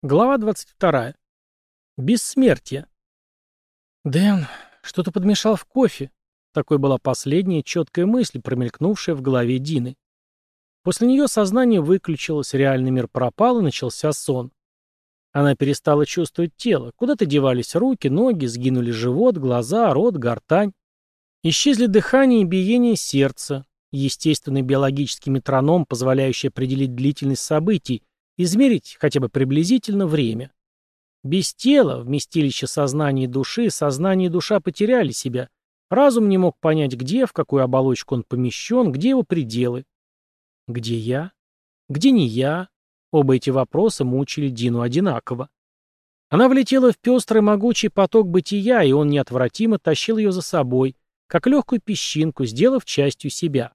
Глава 22. Бессмертие. Дэн что-то подмешал в кофе. Такой была последняя четкая мысль, промелькнувшая в голове Дины. После нее сознание выключилось, реальный мир пропал и начался сон. Она перестала чувствовать тело. Куда-то девались руки, ноги, сгинули живот, глаза, рот, гортань. Исчезли дыхание и биение сердца. Естественный биологический метроном, позволяющий определить длительность событий, Измерить хотя бы приблизительно время. Без тела, вместилище сознания и души, сознание и душа потеряли себя. Разум не мог понять, где, в какую оболочку он помещен, где его пределы. Где я? Где не я? Оба эти вопроса мучили Дину одинаково. Она влетела в пестрый могучий поток бытия, и он неотвратимо тащил ее за собой, как легкую песчинку, сделав частью себя.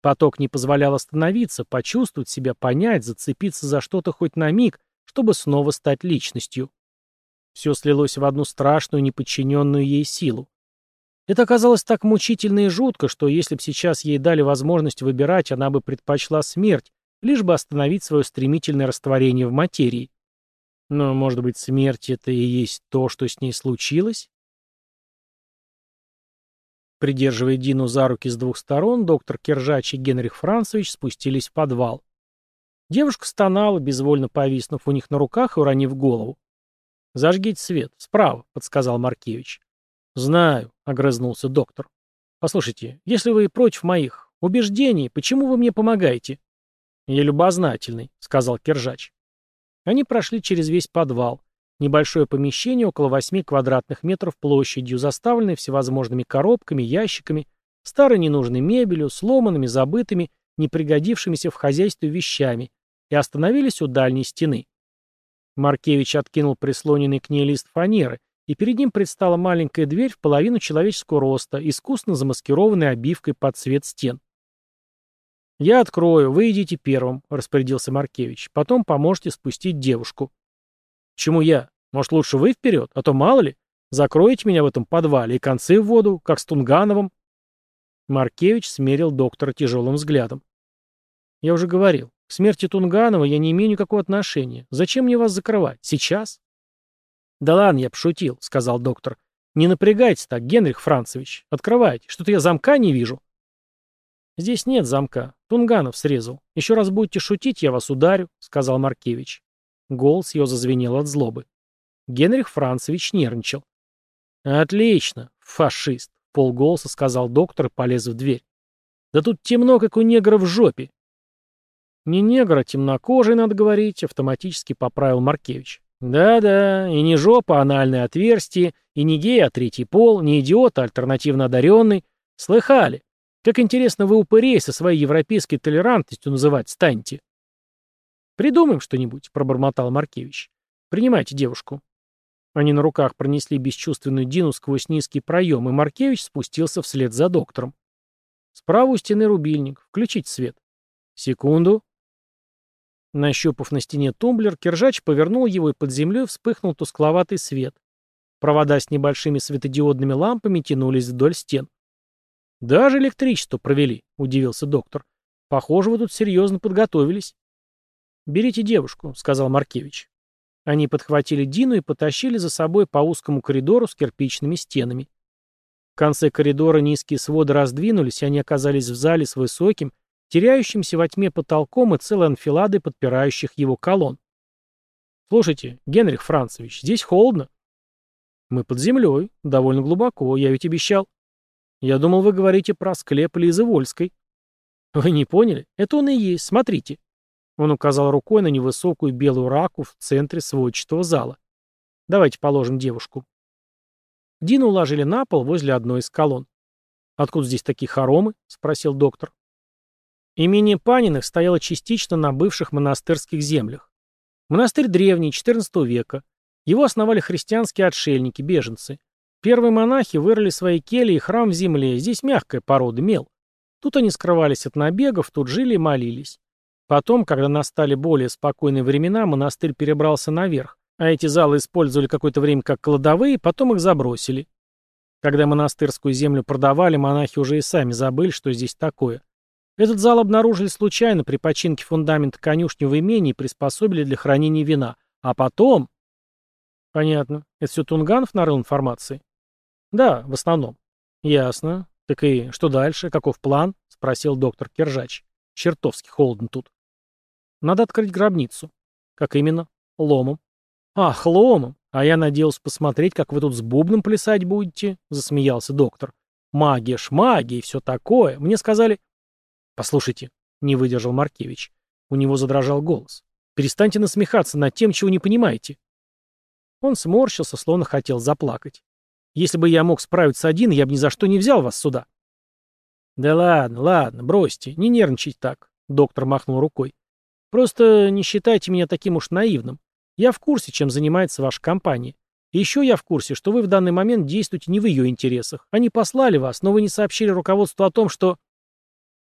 Поток не позволял остановиться, почувствовать себя, понять, зацепиться за что-то хоть на миг, чтобы снова стать личностью. Все слилось в одну страшную, неподчиненную ей силу. Это оказалось так мучительно и жутко, что если бы сейчас ей дали возможность выбирать, она бы предпочла смерть, лишь бы остановить свое стремительное растворение в материи. Но, может быть, смерть — это и есть то, что с ней случилось? Придерживая Дину за руки с двух сторон, доктор Кержач и Генрих Францевич спустились в подвал. Девушка стонала, безвольно повиснув у них на руках и уронив голову. «Зажгите свет. Справа», — подсказал Маркевич. «Знаю», — огрызнулся доктор. «Послушайте, если вы против моих убеждений, почему вы мне помогаете?» «Я любознательный», — сказал Кержач. Они прошли через весь подвал. Небольшое помещение около 8 квадратных метров площадью, заставленное всевозможными коробками, ящиками, старой ненужной мебелью, сломанными, забытыми, не пригодившимися в хозяйстве вещами, и остановились у дальней стены. Маркевич откинул прислоненный к ней лист фанеры, и перед ним предстала маленькая дверь в половину человеческого роста, искусно замаскированная обивкой под цвет стен. «Я открою, вы идите первым», — распорядился Маркевич. «Потом поможете спустить девушку». Чему я? Может, лучше вы вперед? А то мало ли. Закроете меня в этом подвале и концы в воду, как с Тунгановым. Маркевич смерил доктора тяжелым взглядом. Я уже говорил, к смерти Тунганова я не имею никакого отношения. Зачем мне вас закрывать? Сейчас? Да ладно, я пошутил, сказал доктор. Не напрягайтесь так, Генрих Францевич. Открывайте. Что-то я замка не вижу. Здесь нет замка. Тунганов срезал. Еще раз будете шутить, я вас ударю, сказал Маркевич. Голос ее зазвенел от злобы. Генрих Францевич нервничал. «Отлично, фашист!» — полголоса сказал доктор и полез в дверь. «Да тут темно, как у негра в жопе!» «Не негра, а темнокожий, надо говорить», — автоматически поправил Маркевич. «Да-да, и не жопа, а анальное отверстие, и не гей, а третий пол, не идиот, а альтернативно одаренный. Слыхали? Как интересно вы упырей со своей европейской толерантностью называть станьте. «Придумаем что-нибудь», — пробормотал Маркевич. «Принимайте девушку». Они на руках пронесли бесчувственную Дину сквозь низкий проем, и Маркевич спустился вслед за доктором. Справа у стены рубильник. Включить свет. Секунду. Нащупав на стене тумблер, Киржач повернул его, и под землей вспыхнул тускловатый свет. Провода с небольшими светодиодными лампами тянулись вдоль стен. «Даже электричество провели», — удивился доктор. «Похоже, вы тут серьезно подготовились». «Берите девушку», — сказал Маркевич. Они подхватили Дину и потащили за собой по узкому коридору с кирпичными стенами. В конце коридора низкие своды раздвинулись, и они оказались в зале с высоким, теряющимся во тьме потолком и целой анфиладой подпирающих его колонн. «Слушайте, Генрих Францевич, здесь холодно». «Мы под землей, довольно глубоко, я ведь обещал». «Я думал, вы говорите про склеп Лизы Вольской». «Вы не поняли? Это он и есть, смотрите». Он указал рукой на невысокую белую раку в центре сводчатого зала. «Давайте положим девушку». Дину уложили на пол возле одной из колонн. «Откуда здесь такие хоромы?» — спросил доктор. Имение Паниных стояло частично на бывших монастырских землях. Монастырь древний, XIV века. Его основали христианские отшельники, беженцы. Первые монахи вырыли свои кельи и храм в земле, здесь мягкая порода, мел. Тут они скрывались от набегов, тут жили и молились. Потом, когда настали более спокойные времена, монастырь перебрался наверх, а эти залы использовали какое-то время как кладовые, потом их забросили. Когда монастырскую землю продавали, монахи уже и сами забыли, что здесь такое. Этот зал обнаружили случайно при починке фундамента конюшни в имении и приспособили для хранения вина. А потом... Понятно. Это все Тунганов нарыл информации? Да, в основном. Ясно. Так и что дальше? Каков план? Спросил доктор Кержач. Чертовски холодно тут. Надо открыть гробницу. Как именно? Ломом. Ах, ломом. А я надеялся посмотреть, как вы тут с бубном плясать будете, засмеялся доктор. Магия ж магия и все такое. Мне сказали... Послушайте, не выдержал Маркевич. У него задрожал голос. Перестаньте насмехаться над тем, чего не понимаете. Он сморщился, словно хотел заплакать. Если бы я мог справиться один, я бы ни за что не взял вас сюда. Да ладно, ладно, бросьте, не нервничайте так, доктор махнул рукой. Просто не считайте меня таким уж наивным. Я в курсе, чем занимается ваша компания. И еще я в курсе, что вы в данный момент действуете не в ее интересах. Они послали вас, но вы не сообщили руководству о том, что...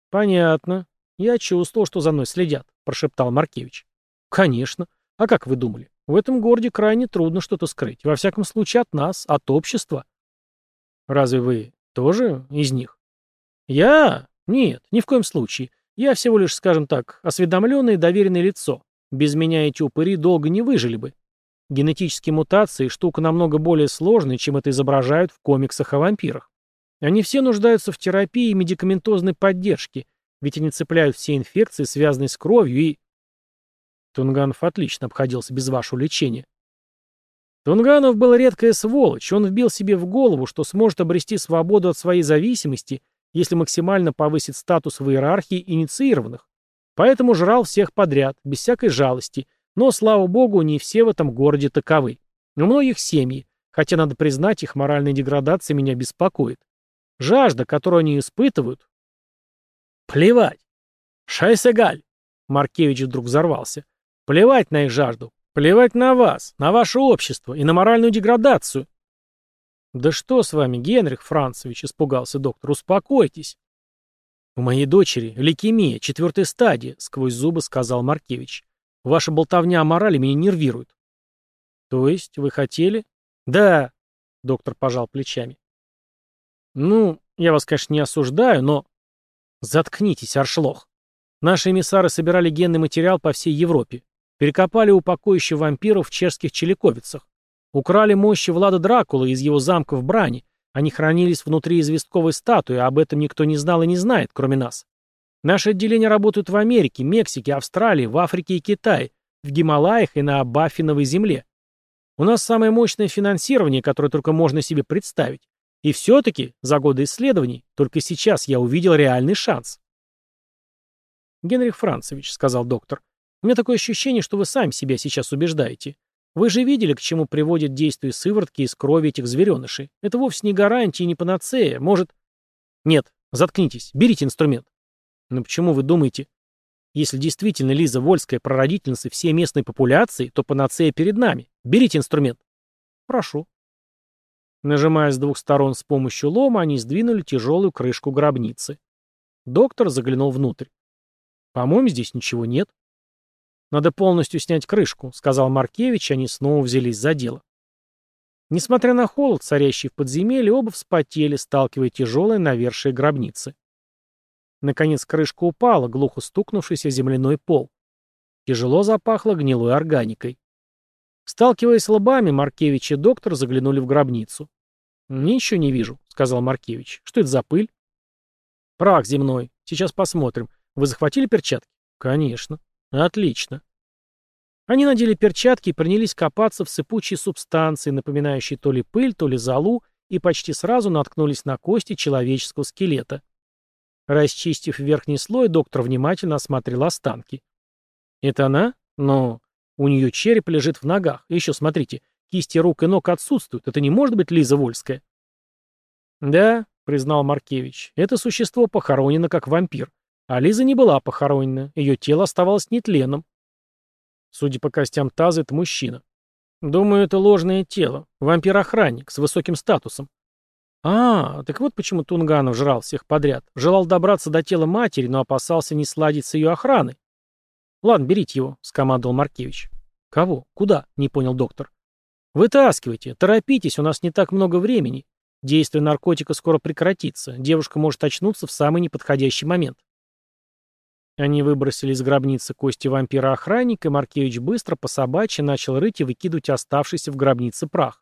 Понятно. Я чувствовал, что за мной следят, прошептал Маркевич. Конечно. А как вы думали? В этом городе крайне трудно что-то скрыть. Во всяком случае, от нас, от общества. Разве вы тоже из них? Я? Нет, ни в коем случае. Я всего лишь, скажем так, осведомленное и доверенное лицо. Без меня эти упыри долго не выжили бы. Генетические мутации – штука намного более сложная, чем это изображают в комиксах о вампирах. Они все нуждаются в терапии и медикаментозной поддержке, ведь они цепляют все инфекции, связанные с кровью, и... Тунганов отлично обходился без вашего лечения. Тунганов был редкая сволочь, он вбил себе в голову, что сможет обрести свободу от своей зависимости, если максимально повысить статус в иерархии инициированных. Поэтому жрал всех подряд, без всякой жалости. Но, слава богу, не все в этом городе таковы. У многих семьи, хотя, надо признать, их моральная деградация меня беспокоит. Жажда, которую они испытывают... Плевать. Шайсегаль. Маркевич вдруг взорвался. Плевать на их жажду. Плевать на вас, на ваше общество и на моральную деградацию. «Да что с вами, Генрих Францевич?» — испугался доктор. «Успокойтесь». «У моей дочери лейкемия, четвертая стадия», — сквозь зубы сказал Маркевич. «Ваша болтовня о морали меня нервирует». «То есть вы хотели?» «Да», — доктор пожал плечами. «Ну, я вас, конечно, не осуждаю, но...» «Заткнитесь, аршлох. Наши эмиссары собирали генный материал по всей Европе. Перекопали упокоище вампиров в чешских челиковицах. Украли мощи Влада Дракулы из его замка в Бране. Они хранились внутри известковой статуи, а об этом никто не знал и не знает, кроме нас. Наши отделения работают в Америке, Мексике, Австралии, в Африке и Китае, в Гималаях и на Баффиновой земле. У нас самое мощное финансирование, которое только можно себе представить. И все-таки, за годы исследований, только сейчас я увидел реальный шанс. «Генрих Францевич», — сказал доктор, — «у меня такое ощущение, что вы сами себя сейчас убеждаете. Вы же видели, к чему приводит действие сыворотки из крови этих зверенышей. Это вовсе не гарантия и не панацея. Может... Нет, заткнитесь, берите инструмент. Но почему вы думаете... Если действительно Лиза Вольская прародительница всей местной популяции, то панацея перед нами. Берите инструмент. Прошу. Нажимая с двух сторон с помощью лома, они сдвинули тяжелую крышку гробницы. Доктор заглянул внутрь. «По-моему, здесь ничего нет». Надо полностью снять крышку», — сказал Маркевич, и они снова взялись за дело. Несмотря на холод, царящий в подземелье, оба вспотели, сталкивая тяжелые навершие гробницы. Наконец крышка упала, глухо стукнувшись о земляной пол. Тяжело запахло гнилой органикой. Сталкиваясь лбами, Маркевич и доктор заглянули в гробницу. «Ничего не вижу», — сказал Маркевич. «Что это за пыль?» «Прах земной. Сейчас посмотрим. Вы захватили перчатки?» «Конечно». Отлично. Они надели перчатки и принялись копаться в сыпучей субстанции, напоминающей то ли пыль, то ли золу, и почти сразу наткнулись на кости человеческого скелета. Расчистив верхний слой, доктор внимательно осмотрел останки. «Это она? Но у нее череп лежит в ногах. И еще, смотрите, кисти рук и ног отсутствуют. Это не может быть Лиза Вольская?» «Да», — признал Маркевич, — «это существо похоронено как вампир. А Лиза не была похоронена, ее тело оставалось нетленным. Судя по костям таза, это мужчина. Думаю, это ложное тело. Вампир-охранник с высоким статусом. А, так вот почему Тунганов жрал всех подряд. Желал добраться до тела матери, но опасался не сладить с ее охраной. Ладно, берите его, скомандовал Маркевич. Кого? Куда? Не понял доктор. Вытаскивайте, торопитесь, у нас не так много времени. Действие наркотика скоро прекратится. Девушка может очнуться в самый неподходящий момент. Они выбросили из гробницы кости вампира-охранника, и Маркевич быстро по собачьи начал рыть и выкидывать оставшийся в гробнице прах.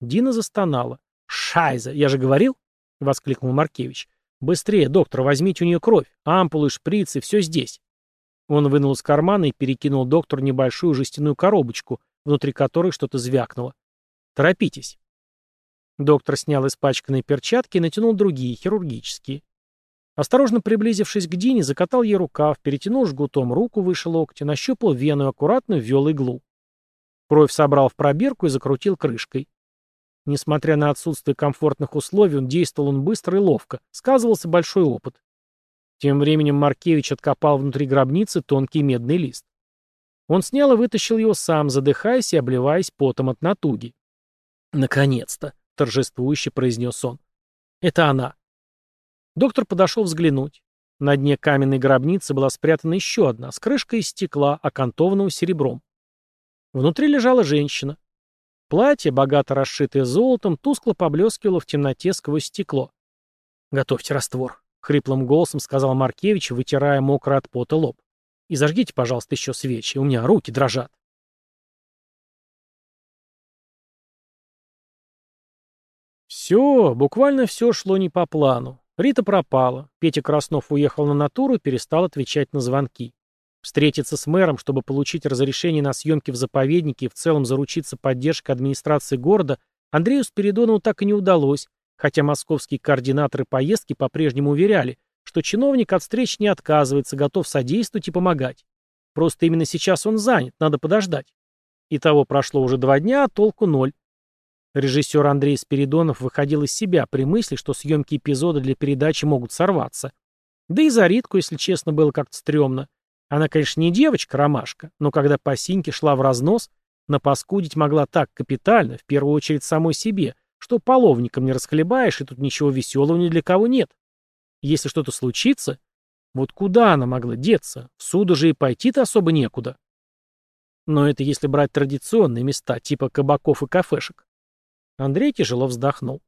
Дина застонала. «Шайза! Я же говорил!» — воскликнул Маркевич. «Быстрее, доктор, возьмите у нее кровь, ампулы, шприцы, все здесь». Он вынул из кармана и перекинул доктору небольшую жестяную коробочку, внутри которой что-то звякнуло. «Торопитесь». Доктор снял испачканные перчатки и натянул другие, хирургические. Осторожно приблизившись к Дине, закатал ей рукав, перетянул жгутом руку выше локтя, нащупал вену и аккуратно ввел иглу. Кровь собрал в пробирку и закрутил крышкой. Несмотря на отсутствие комфортных условий, он действовал он быстро и ловко, сказывался большой опыт. Тем временем Маркевич откопал внутри гробницы тонкий медный лист. Он снял и вытащил его сам, задыхаясь и обливаясь потом от натуги. «Наконец-то!» — торжествующе произнес он. «Это она. Доктор подошел взглянуть. На дне каменной гробницы была спрятана еще одна, с крышкой из стекла, окантованного серебром. Внутри лежала женщина. Платье, богато расшитое золотом, тускло поблескивало в темноте сквозь стекло. «Готовьте раствор», — хриплым голосом сказал Маркевич, вытирая мокрый от пота лоб. «И зажгите, пожалуйста, еще свечи, у меня руки дрожат». Все, буквально все шло не по плану. Рита пропала. Петя Краснов уехал на натуру и перестал отвечать на звонки. Встретиться с мэром, чтобы получить разрешение на съемки в заповеднике и в целом заручиться поддержкой администрации города, Андрею Спиридонову так и не удалось, хотя московские координаторы поездки по-прежнему уверяли, что чиновник от встреч не отказывается, готов содействовать и помогать. Просто именно сейчас он занят, надо подождать. Итого прошло уже два дня, а толку ноль. Режиссер Андрей Спиридонов выходил из себя при мысли, что съемки эпизода для передачи могут сорваться. Да и за Ритку, если честно, было как-то стрёмно. Она, конечно, не девочка-ромашка, но когда по синьке шла в разнос, напаскудить могла так капитально, в первую очередь самой себе, что половником не расхлебаешь, и тут ничего веселого ни для кого нет. Если что-то случится, вот куда она могла деться? В суду же и пойти-то особо некуда. Но это если брать традиционные места, типа кабаков и кафешек. Андрей тяжело вздохнул.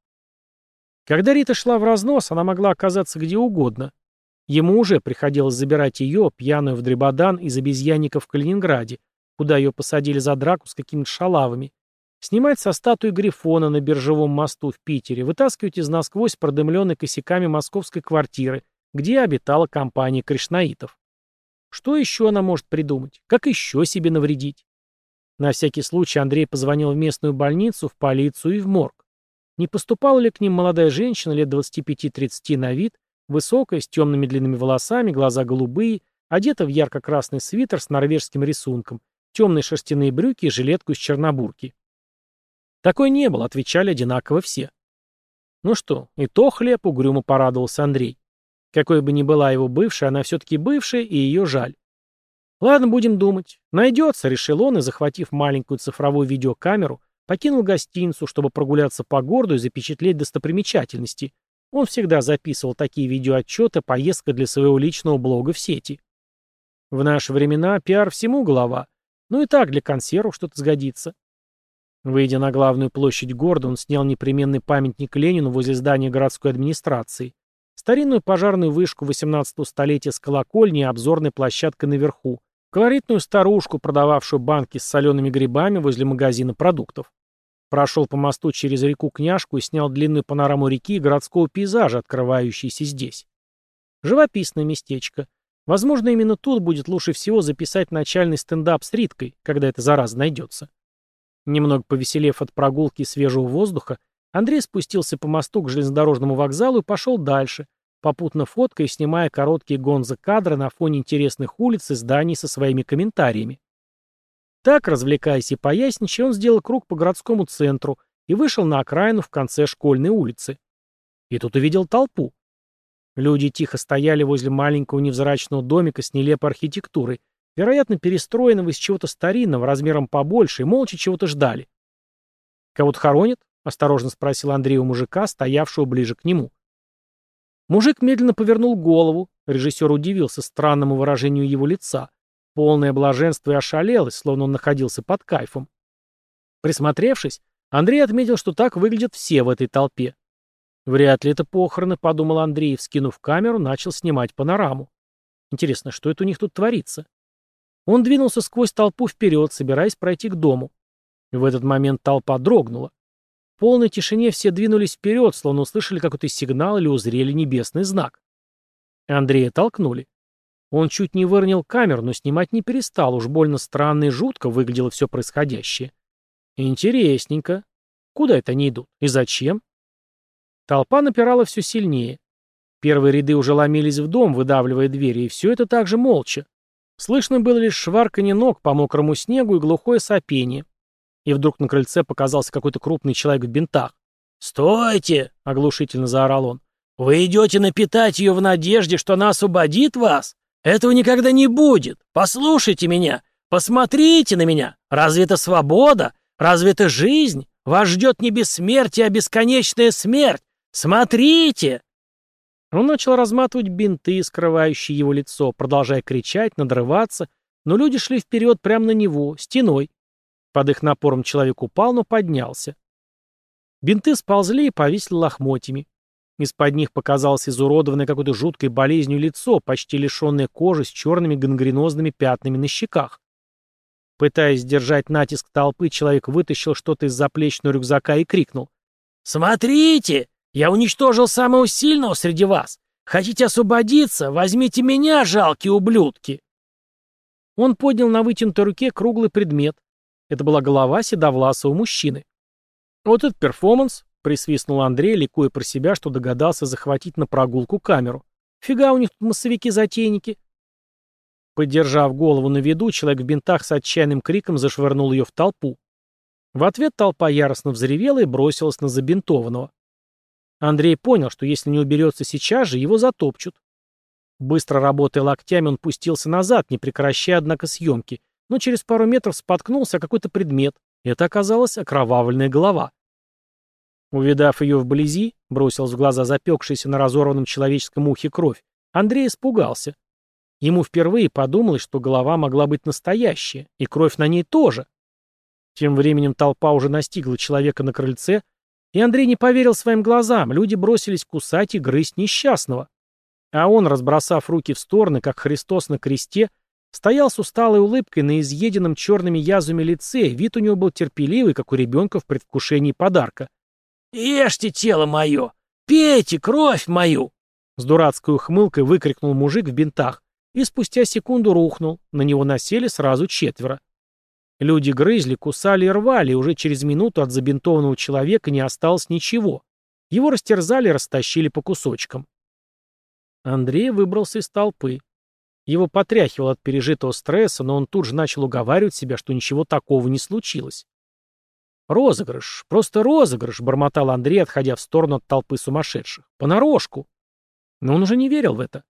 Когда Рита шла в разнос, она могла оказаться где угодно. Ему уже приходилось забирать ее, пьяную в Дребодан, из обезьянника в Калининграде, куда ее посадили за драку с какими-то шалавами, снимать со статуи Грифона на Биржевом мосту в Питере, вытаскивать из насквозь продымленной косяками московской квартиры, где обитала компания кришнаитов. Что еще она может придумать? Как еще себе навредить? На всякий случай Андрей позвонил в местную больницу, в полицию и в морг. Не поступала ли к ним молодая женщина лет 25-30 на вид, высокая, с темными длинными волосами, глаза голубые, одета в ярко-красный свитер с норвежским рисунком, темные шерстяные брюки и жилетку из чернобурки. Такой не было, отвечали одинаково все. Ну что, и то хлеб, угрюмо порадовался Андрей. Какой бы ни была его бывшая, она все-таки бывшая, и ее жаль. Ладно, будем думать. Найдется, решил он и, захватив маленькую цифровую видеокамеру, покинул гостиницу, чтобы прогуляться по городу и запечатлеть достопримечательности. Он всегда записывал такие видеоотчеты поездка для своего личного блога в сети. В наши времена пиар всему голова. Ну и так, для консервов что-то сгодится. Выйдя на главную площадь города, он снял непременный памятник Ленину возле здания городской администрации, старинную пожарную вышку 18 столетия с колокольней и обзорной площадкой наверху, Колоритную старушку, продававшую банки с солеными грибами возле магазина продуктов. Прошел по мосту через реку Княжку и снял длинную панораму реки и городского пейзажа, открывающийся здесь. Живописное местечко. Возможно, именно тут будет лучше всего записать начальный стендап с Риткой, когда эта зараза найдется. Немного повеселев от прогулки и свежего воздуха, Андрей спустился по мосту к железнодорожному вокзалу и пошел дальше, попутно фоткая и снимая короткие гонзо-кадры на фоне интересных улиц и зданий со своими комментариями. Так, развлекаясь и поясничая, он сделал круг по городскому центру и вышел на окраину в конце школьной улицы. И тут увидел толпу. Люди тихо стояли возле маленького невзрачного домика с нелепой архитектурой, вероятно, перестроенного из чего-то старинного, размером побольше, и молча чего-то ждали. «Кого-то хоронят?» — осторожно спросил Андрей у мужика, стоявшего ближе к нему. Мужик медленно повернул голову. Режиссер удивился странному выражению его лица. Полное блаженство и ошалелось, словно он находился под кайфом. Присмотревшись, Андрей отметил, что так выглядят все в этой толпе. «Вряд ли это похороны», — подумал Андрей, вскинув камеру, начал снимать панораму. «Интересно, что это у них тут творится?» Он двинулся сквозь толпу вперед, собираясь пройти к дому. В этот момент толпа дрогнула полной тишине все двинулись вперед, словно услышали какой-то сигнал или узрели небесный знак. Андрея толкнули. Он чуть не выронил камеру, но снимать не перестал, уж больно странно и жутко выглядело все происходящее. Интересненько. Куда это они идут? И зачем? Толпа напирала все сильнее. Первые ряды уже ломились в дом, выдавливая двери, и все это также молча. Слышно было лишь шварканье ног по мокрому снегу и глухое сопение и вдруг на крыльце показался какой-то крупный человек в бинтах. «Стойте!» — оглушительно заорал он. «Вы идете напитать ее в надежде, что она освободит вас? Этого никогда не будет! Послушайте меня! Посмотрите на меня! Разве это свобода? Разве это жизнь? Вас ждет не бессмертие, а бесконечная смерть! Смотрите!» Он начал разматывать бинты, скрывающие его лицо, продолжая кричать, надрываться, но люди шли вперед прямо на него, стеной, под их напором человек упал, но поднялся. Бинты сползли и повисли лохмотьями. Из-под них показалось изуродованное какой-то жуткой болезнью лицо, почти лишенное кожи с черными гангренозными пятнами на щеках. Пытаясь сдержать натиск толпы, человек вытащил что-то из заплечного рюкзака и крикнул. «Смотрите! Я уничтожил самого сильного среди вас! Хотите освободиться? Возьмите меня, жалкие ублюдки!» Он поднял на вытянутой руке круглый предмет. Это была голова седовласого мужчины. «Вот этот перформанс», — присвистнул Андрей, ликуя про себя, что догадался захватить на прогулку камеру. «Фига у них тут массовики-затейники». Поддержав голову на виду, человек в бинтах с отчаянным криком зашвырнул ее в толпу. В ответ толпа яростно взревела и бросилась на забинтованного. Андрей понял, что если не уберется сейчас же, его затопчут. Быстро работая локтями, он пустился назад, не прекращая, однако, съемки, но через пару метров споткнулся о какой-то предмет. Это оказалась окровавленная голова. Увидав ее вблизи, бросил в глаза запекшаяся на разорванном человеческом ухе кровь, Андрей испугался. Ему впервые подумалось, что голова могла быть настоящая, и кровь на ней тоже. Тем временем толпа уже настигла человека на крыльце, и Андрей не поверил своим глазам, люди бросились кусать и грызть несчастного. А он, разбросав руки в стороны, как Христос на кресте, Стоял с усталой улыбкой на изъеденном черными язвами лице, вид у него был терпеливый, как у ребенка в предвкушении подарка. «Ешьте тело мое! Пейте кровь мою!» С дурацкой ухмылкой выкрикнул мужик в бинтах и спустя секунду рухнул, на него насели сразу четверо. Люди грызли, кусали и рвали, и уже через минуту от забинтованного человека не осталось ничего. Его растерзали и растащили по кусочкам. Андрей выбрался из толпы. Его потряхивал от пережитого стресса, но он тут же начал уговаривать себя, что ничего такого не случилось. «Розыгрыш, просто розыгрыш», — бормотал Андрей, отходя в сторону от толпы сумасшедших. «Понарошку». Но он уже не верил в это.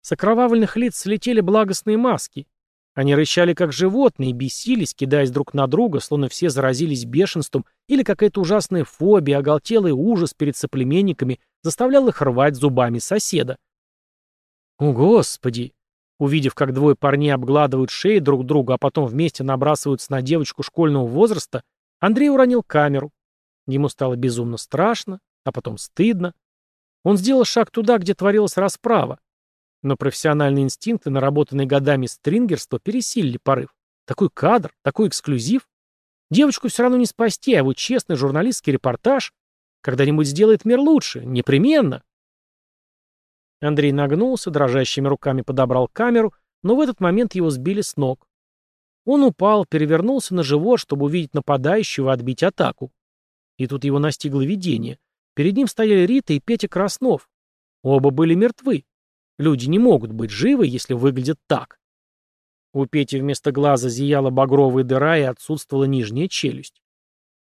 С окровавленных лиц слетели благостные маски. Они рычали, как животные, бесились, кидаясь друг на друга, словно все заразились бешенством, или какая-то ужасная фобия, оголтелый ужас перед соплеменниками заставлял их рвать зубами соседа. «О, Господи!» Увидев, как двое парней обгладывают шеи друг друга, а потом вместе набрасываются на девочку школьного возраста, Андрей уронил камеру. Ему стало безумно страшно, а потом стыдно. Он сделал шаг туда, где творилась расправа. Но профессиональные инстинкты, наработанные годами стрингерства, пересилили порыв. Такой кадр, такой эксклюзив. Девочку все равно не спасти, а его честный журналистский репортаж когда-нибудь сделает мир лучше. Непременно. Андрей нагнулся, дрожащими руками подобрал камеру, но в этот момент его сбили с ног. Он упал, перевернулся на живот, чтобы увидеть нападающего и отбить атаку. И тут его настигло видение. Перед ним стояли Рита и Петя Краснов. Оба были мертвы. Люди не могут быть живы, если выглядят так. У Пети вместо глаза зияла багровая дыра и отсутствовала нижняя челюсть.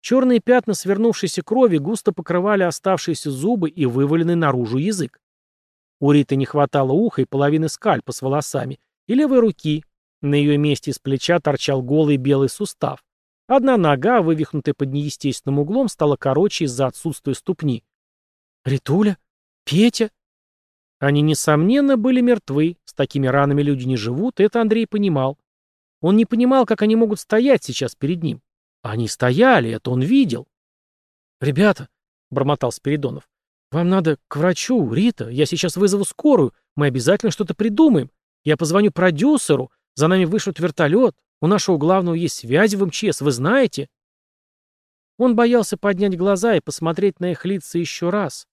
Черные пятна свернувшейся крови густо покрывали оставшиеся зубы и вываленный наружу язык. У Риты не хватало уха и половины скальпа с волосами, и левой руки. На ее месте из плеча торчал голый белый сустав. Одна нога, вывихнутая под неестественным углом, стала короче из-за отсутствия ступни. «Ритуля? Петя?» Они, несомненно, были мертвы. С такими ранами люди не живут, это Андрей понимал. Он не понимал, как они могут стоять сейчас перед ним. Они стояли, это он видел. «Ребята», — бормотал Спиридонов, «Вам надо к врачу, Рита. Я сейчас вызову скорую. Мы обязательно что-то придумаем. Я позвоню продюсеру. За нами вышлют вертолет. У нашего главного есть связи в МЧС, вы знаете?» Он боялся поднять глаза и посмотреть на их лица еще раз.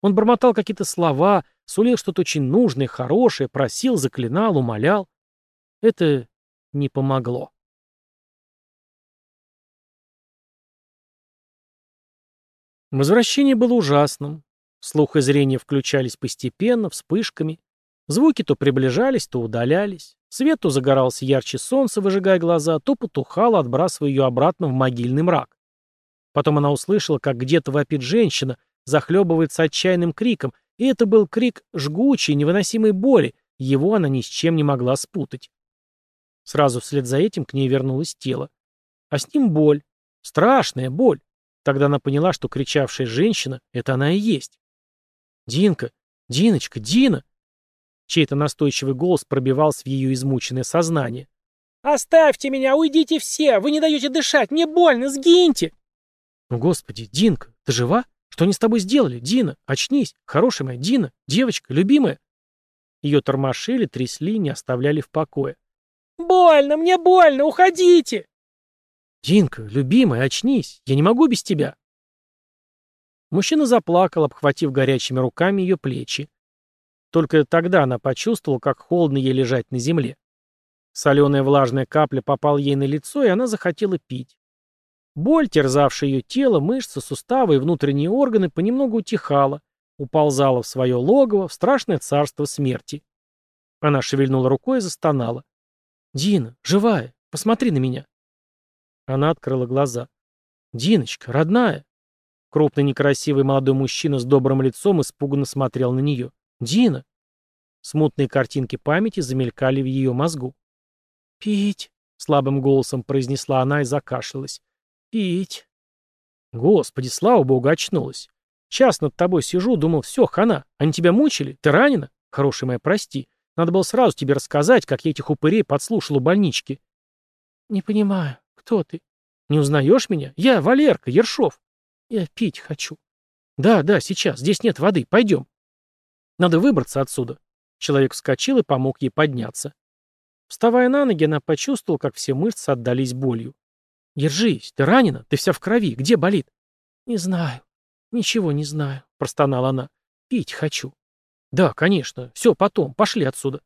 Он бормотал какие-то слова, сулил что-то очень нужное, хорошее, просил, заклинал, умолял. Это не помогло. Возвращение было ужасным. Слух и зрение включались постепенно, вспышками. Звуки то приближались, то удалялись. Свет то загорался ярче солнца, выжигая глаза, то потухало, отбрасывая ее обратно в могильный мрак. Потом она услышала, как где-то вопит женщина, захлебывается отчаянным криком, и это был крик жгучей, невыносимой боли, его она ни с чем не могла спутать. Сразу вслед за этим к ней вернулось тело. А с ним боль. Страшная боль. Тогда она поняла, что кричавшая женщина — это она и есть. «Динка! Диночка! Дина!» Чей-то настойчивый голос пробивался в ее измученное сознание. «Оставьте меня! Уйдите все! Вы не даете дышать! Мне больно! Сгиньте!» «Ну, господи, Динка, ты жива? Что они с тобой сделали? Дина, очнись! Хорошая моя Дина! Девочка, любимая!» Ее тормошили, трясли, не оставляли в покое. «Больно! Мне больно! Уходите!» «Динка, любимая, очнись! Я не могу без тебя!» Мужчина заплакал, обхватив горячими руками ее плечи. Только тогда она почувствовала, как холодно ей лежать на земле. Соленая влажная капля попала ей на лицо, и она захотела пить. Боль, терзавшая ее тело, мышцы, суставы и внутренние органы, понемногу утихала, уползала в свое логово, в страшное царство смерти. Она шевельнула рукой и застонала. «Дина, живая, посмотри на меня!» Она открыла глаза. «Диночка, родная!» Крупный некрасивый молодой мужчина с добрым лицом испуганно смотрел на нее. «Дина!» Смутные картинки памяти замелькали в ее мозгу. «Пить!» — слабым голосом произнесла она и закашлялась. «Пить!» «Господи, слава богу, очнулась! Час над тобой сижу, думал, все, хана, они тебя мучили? Ты ранена? Хорошая моя, прости. Надо было сразу тебе рассказать, как я этих упырей подслушал у больнички». «Не понимаю, кто ты? Не узнаешь меня? Я Валерка, Ершов». «Я пить хочу». «Да, да, сейчас. Здесь нет воды. Пойдем». «Надо выбраться отсюда». Человек вскочил и помог ей подняться. Вставая на ноги, она почувствовала, как все мышцы отдались болью. «Держись, ты ранена, ты вся в крови, где болит?» «Не знаю, ничего не знаю», — простонала она. «Пить хочу». «Да, конечно, все, потом, пошли отсюда».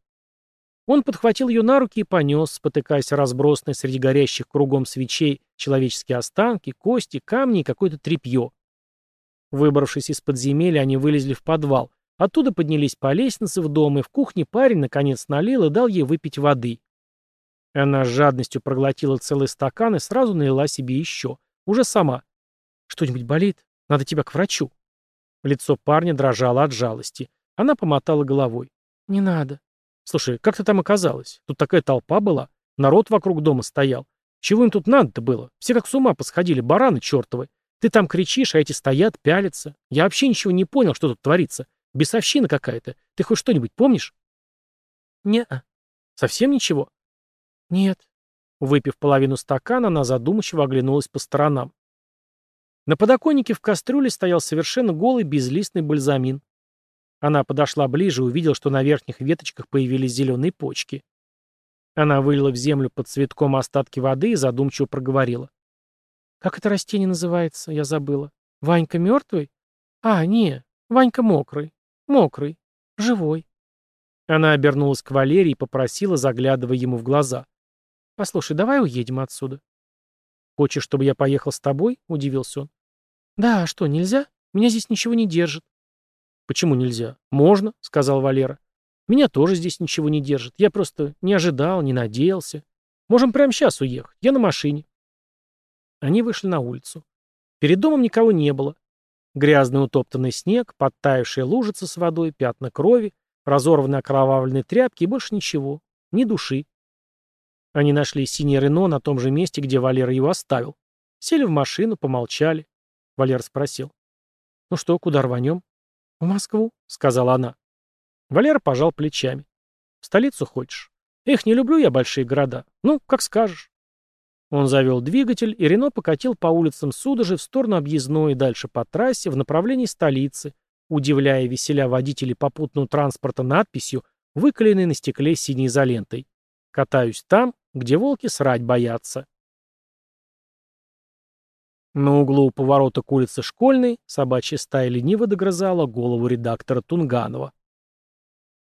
Он подхватил ее на руки и понес, спотыкаясь разбросанные среди горящих кругом свечей человеческие останки, кости, камни и какое-то тряпье. Выбравшись из подземелья, они вылезли в подвал. Оттуда поднялись по лестнице в дом, и в кухне парень наконец налил и дал ей выпить воды. Она с жадностью проглотила целый стакан и сразу налила себе еще. Уже сама. «Что-нибудь болит? Надо тебя к врачу». Лицо парня дрожало от жалости. Она помотала головой. «Не надо. Слушай, как ты там оказалась? Тут такая толпа была. Народ вокруг дома стоял. Чего им тут надо-то было? Все как с ума посходили, бараны чертовы. Ты там кричишь, а эти стоят, пялятся. Я вообще ничего не понял, что тут творится. Бесовщина какая-то. Ты хоть что-нибудь помнишь? Не-а. Совсем ничего? Нет. Выпив половину стакана, она задумчиво оглянулась по сторонам. На подоконнике в кастрюле стоял совершенно голый безлистный бальзамин. Она подошла ближе и увидела, что на верхних веточках появились зеленые почки. Она вылила в землю под цветком остатки воды и задумчиво проговорила. «Как это растение называется? Я забыла. Ванька мертвый? А, не, Ванька мокрый. Мокрый. Живой». Она обернулась к Валерии и попросила, заглядывая ему в глаза. «Послушай, давай уедем отсюда». «Хочешь, чтобы я поехал с тобой?» — удивился он. «Да, а что, нельзя? Меня здесь ничего не держит. «Почему нельзя?» «Можно», — сказал Валера. «Меня тоже здесь ничего не держит. Я просто не ожидал, не надеялся. Можем прямо сейчас уехать. Я на машине». Они вышли на улицу. Перед домом никого не было. Грязный утоптанный снег, подтаявшая лужица с водой, пятна крови, разорванные окровавленные тряпки и больше ничего. Ни души. Они нашли синий Рено на том же месте, где Валера его оставил. Сели в машину, помолчали. Валер спросил. «Ну что, куда рванем?» «В Москву», — сказала она. Валера пожал плечами. «В столицу хочешь? Эх, не люблю я большие города. Ну, как скажешь». Он завел двигатель, и Рено покатил по улицам Судожи в сторону объездной и дальше по трассе в направлении столицы, удивляя и веселя водителей попутного транспорта надписью, выклеенной на стекле синей изолентой. «Катаюсь там, где волки срать боятся». На углу у поворота к улице Школьной собачья стая лениво догрызала голову редактора Тунганова.